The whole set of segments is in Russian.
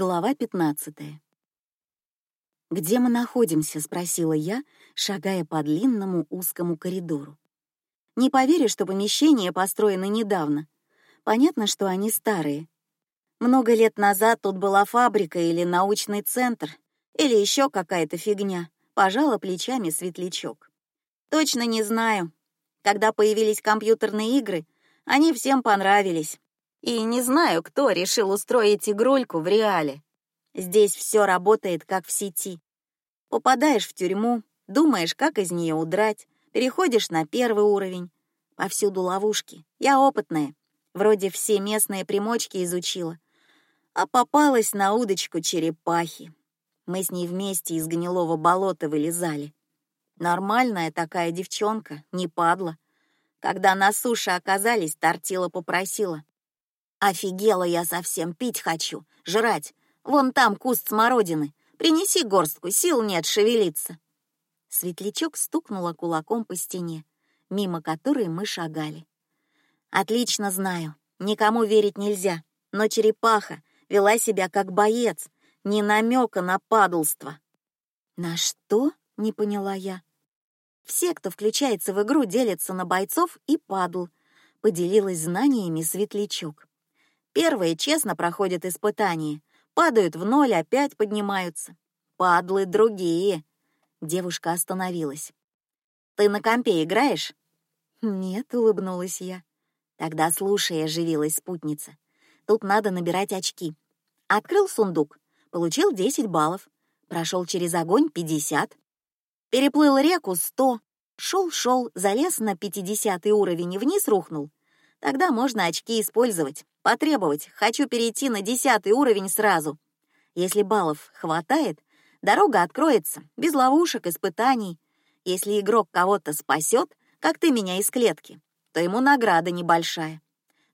Глава 15. «Где мы находимся?» — спросила я, шагая по длинному узкому коридору. Не поверю, что помещения построены недавно. Понятно, что они старые. Много лет назад тут была фабрика или научный центр, или еще какая-то фигня. Пожала плечами светлячок. Точно не знаю. Когда появились компьютерные игры, они всем понравились. И не знаю, кто решил устроить игрульку в реале. Здесь все работает как в сети. Попадаешь в тюрьму, думаешь, как из нее удрать, переходишь на первый уровень. Повсюду ловушки. Я опытная. Вроде все местные примочки изучила. А попалась на удочку черепахи. Мы с ней вместе из гнилого болота вылезали. Нормальная такая девчонка, не падла. Когда на суше оказались, Тортила попросила. Офигела я совсем, пить хочу, жрать. Вон там куст смородины. Принеси горстку, сил нет шевелиться. Светлячок стукнула кулаком по стене, мимо которой мы шагали. Отлично знаю, никому верить нельзя, но черепаха вела себя как боец, ни намека на падлство. На что? Не поняла я. Все, кто включается в игру, делятся на бойцов и падл. Поделилась знаниями Светлячок. Первые честно проходят испытания, падают в ноль, опять поднимаются. Падлы другие. Девушка остановилась. Ты на компе играешь? Нет, улыбнулась я. Тогда слушай, оживилась спутница. Тут надо набирать очки. Открыл сундук, получил 10 баллов. Прошел через огонь 50. Переплыл реку 100. Шел-шел, залез на 50 уровень и вниз рухнул. Тогда можно очки использовать. Потребовать, хочу перейти на десятый уровень сразу. Если баллов хватает, дорога откроется, без ловушек, испытаний. Если игрок кого-то спасет, как ты меня из клетки, то ему награда небольшая.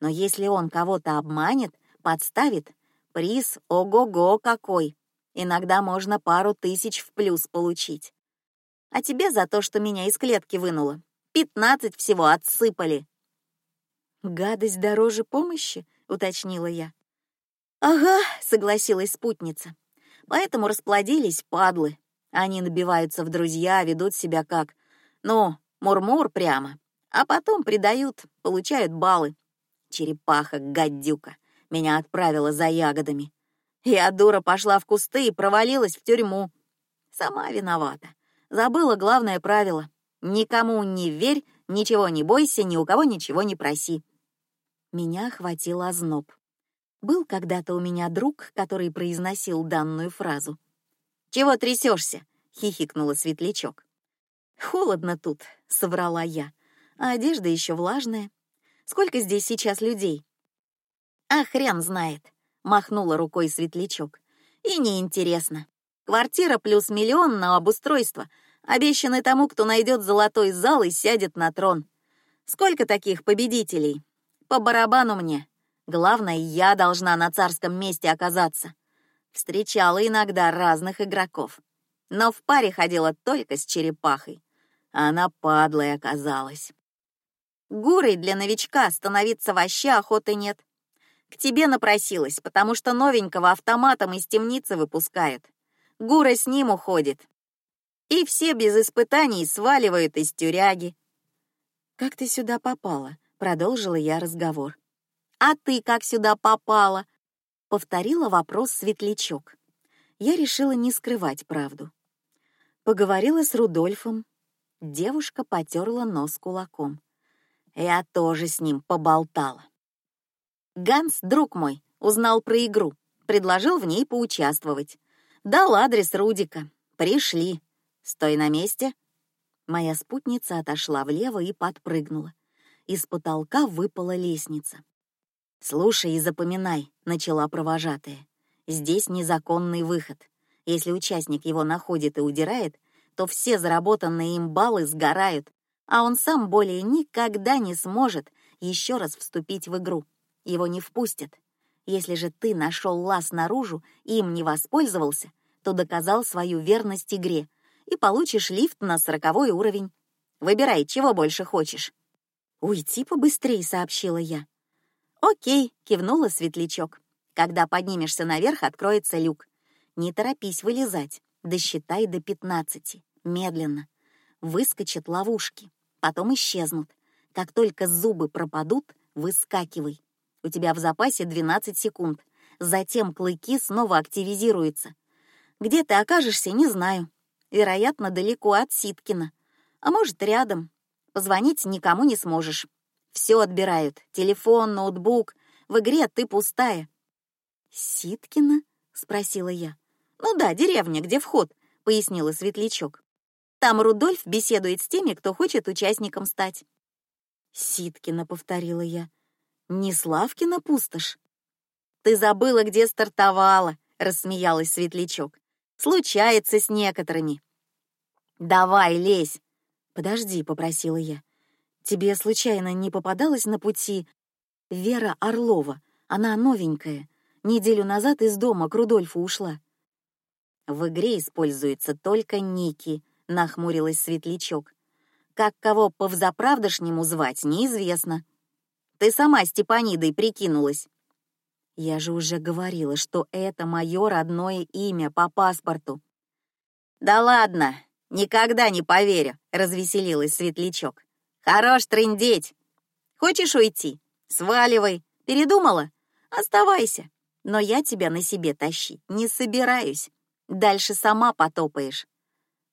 Но если он кого-то обманет, подставит, приз ого-го какой. Иногда можно пару тысяч в плюс получить. А тебе за то, что меня из клетки вынуло, пятнадцать всего отсыпали. Гадость дороже помощи, уточнила я. Ага, согласилась спутница. Поэтому расплодились падлы. Они набиваются в друзья, ведут себя как, ну, мурмур прямо, а потом предают, получают баллы. Черепаха, гадюка, меня отправила за ягодами. Я дура пошла в кусты и провалилась в тюрьму. Сама виновата. Забыла главное правило: никому не верь, ничего не бойся, ни у кого ничего не проси. Меня охватил озноб. Был когда-то у меня друг, который произносил данную фразу. Чего трясешься? хихикнула Светлячок. Холодно тут, соврала я, а одежда еще влажная. Сколько здесь сейчас людей? А хрен знает, махнула рукой Светлячок. И неинтересно. Квартира плюс миллион на обустройство, обещаны тому, кто найдет золотой зал и сядет на трон. Сколько таких победителей? По барабану мне. Главное, я должна на царском месте оказаться. Встречала иногда разных игроков, но в паре ходила только с черепахой. Она падлой оказалась. Гурой для новичка становиться вообще охоты нет. К тебе напросилась, потому что новенького автоматом из темницы выпускают. Гура с ним уходит. И все без испытаний сваливают из тюряги. Как ты сюда попала? Продолжила я разговор. А ты как сюда попала? Повторила вопрос Светлячок. Я решила не скрывать правду. Поговорила с Рудольфом. Девушка потерла нос кулаком. Я тоже с ним поболтала. Ганс, друг мой, узнал про игру, предложил в ней поучаствовать. Дал адрес Рудика. Пришли. Стой на месте. Моя спутница отошла влево и подпрыгнула. Из потолка выпала лестница. Слушай и запоминай, начала провожатая. Здесь незаконный выход. Если участник его находит и удирает, то все заработанные им баллы сгорают, а он сам более никогда не сможет еще раз вступить в игру. Его не впустят. Если же ты нашел лаз наружу и им не воспользовался, то доказал свою верность игре и получишь лифт на сороковой уровень. Выбирай, чего больше хочешь. Уйти побыстрее, сообщила я. Окей, кивнула Светлячок. Когда поднимешься наверх, откроется люк. Не торопись вылезать, досчитай до пятнадцати, медленно. Выскочат ловушки, потом исчезнут. Как только зубы пропадут, выскакивай. У тебя в запасе 12 секунд. Затем клыки снова активизируются. Где ты окажешься, не знаю. Вероятно, далеко от Ситкина. А может, рядом. Позвонить никому не сможешь. Все отбирают. Телефон, ноутбук. В игре ты пустая. Ситкина? спросила я. Ну да, деревня, где вход, пояснила Светлячок. Там Рудольф беседует с теми, кто хочет участником стать. Ситкина, повторила я. Не Славкина пустошь. Ты забыла, где стартовала, рассмеялась Светлячок. Случается с некоторыми. Давай, лезь. Подожди, попросила я. Тебе случайно не попадалась на пути Вера Орлова? Она новенькая. Неделю назад из дома к Рудольфу ушла. В игре используется только ники, нахмурилась Светлячок. Как кого по взаправдошнему звать, неизвестно. Ты сама Степанидой прикинулась. Я же уже говорила, что это мое родное имя по паспорту. Да ладно, никогда не поверю, развеселилась Светлячок. Хорош трындеть. Хочешь уйти? Сваливай. Передумала? Оставайся. Но я тебя на себе тащить не собираюсь. Дальше сама потопаешь.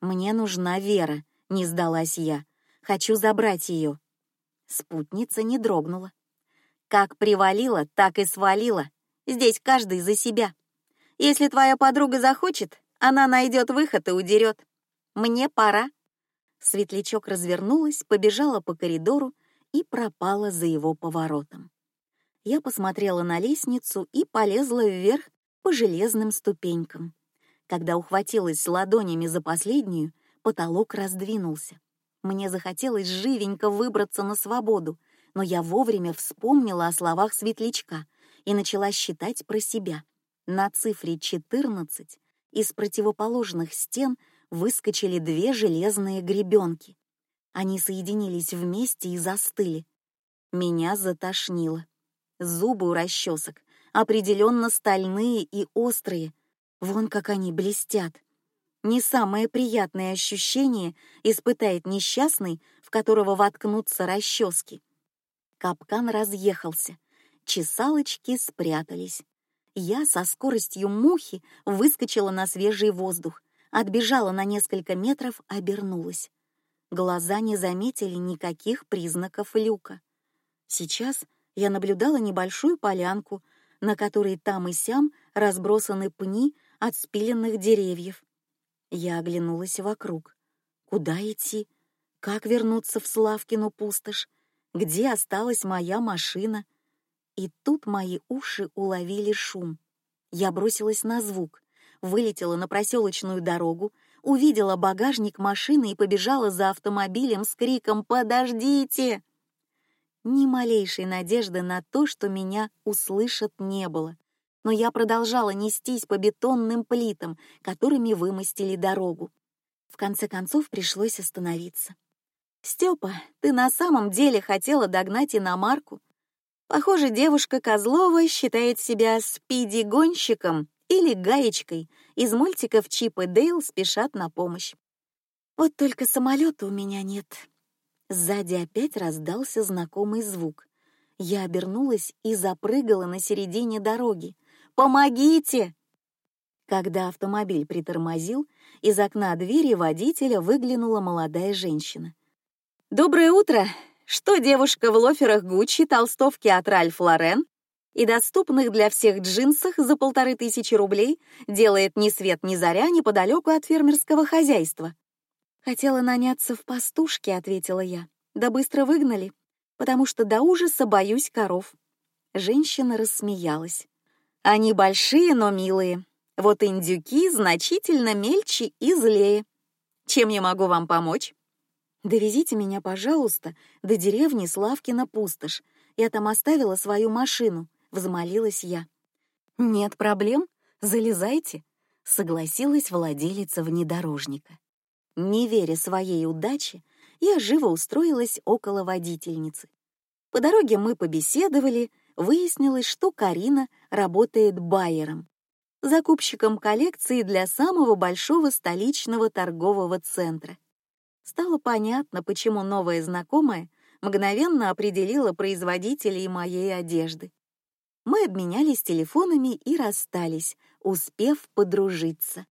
Мне нужна Вера, не сдалась я. Хочу забрать ее. Спутница не дрогнула. Как привалила, так и свалила. Здесь каждый за себя. Если твоя подруга захочет, она найдет выход и удерет. Мне пора. Светлячок развернулась, побежала по коридору и пропала за его поворотом. Я посмотрела на лестницу и полезла вверх по железным ступенькам. Когда ухватилась ладонями за последнюю, потолок раздвинулся. Мне захотелось живенько выбраться на свободу, но я вовремя вспомнила о словах светлячка и начала считать про себя. На цифре 14 из противоположных стен выскочили две железные гребенки. Они соединились вместе и застыли. Меня затошнило. Зубы у расчесок определенно стальные и острые. Вон как они блестят не самое приятное ощущение испытает несчастный, в которого воткнутся расчески. Капкан разъехался, чесалочки спрятались. Я со скоростью мухи выскочила на свежий воздух, отбежала на несколько метров, обернулась. Глаза не заметили никаких признаков люка. Сейчас я наблюдала небольшую полянку, на которой там и сям разбросаны пни от спиленных деревьев. Я оглянулась вокруг. Куда идти? Как вернуться в Славкину пустошь? Где осталась моя машина? И тут мои уши уловили шум. Я бросилась на звук, вылетела на проселочную дорогу, увидела багажник машины и побежала за автомобилем с криком «Подождите!». Ни малейшей надежды на то, что меня услышат, не было но я продолжала нестись по бетонным плитам, которыми вымостили дорогу. В конце концов пришлось остановиться. Степа, ты на самом деле хотела догнать иномарку? Похоже, девушка Козлова считает себя спиди-гонщиком или гаечкой из мультиков Чип и Дейл спешат на помощь. Вот только самолета у меня нет. Сзади опять раздался знакомый звук. Я обернулась и запрыгала на середине дороги. Помогите!» Когда автомобиль притормозил, из окна двери водителя выглянула молодая женщина. «Доброе утро! Что девушка в лоферах Гуччи, толстовке от Ральф Лорен и доступных для всех джинсах за полторы тысячи рублей делает ни свет ни заря неподалеку от фермерского хозяйства?» «Хотела наняться в пастушке», — ответила я. «Да быстро выгнали, потому что до ужаса боюсь коров». Женщина рассмеялась. Они большие, но милые. Вот индюки значительно мельче и злее. Чем я могу вам помочь? Довезите меня, пожалуйста, до деревни Славкина пустошь. Я там оставила свою машину, взмолилась я. Нет проблем, залезайте, согласилась владелица внедорожника. Не веря своей удаче, я живо устроилась около водительницы. По дороге мы побеседовали, выяснилось, что Карина работает байером, закупщиком коллекции для самого большого столичного торгового центра. Стало понятно, почему новая знакомая мгновенно определила производителей моей одежды. Мы обменялись телефонами и расстались, успев подружиться.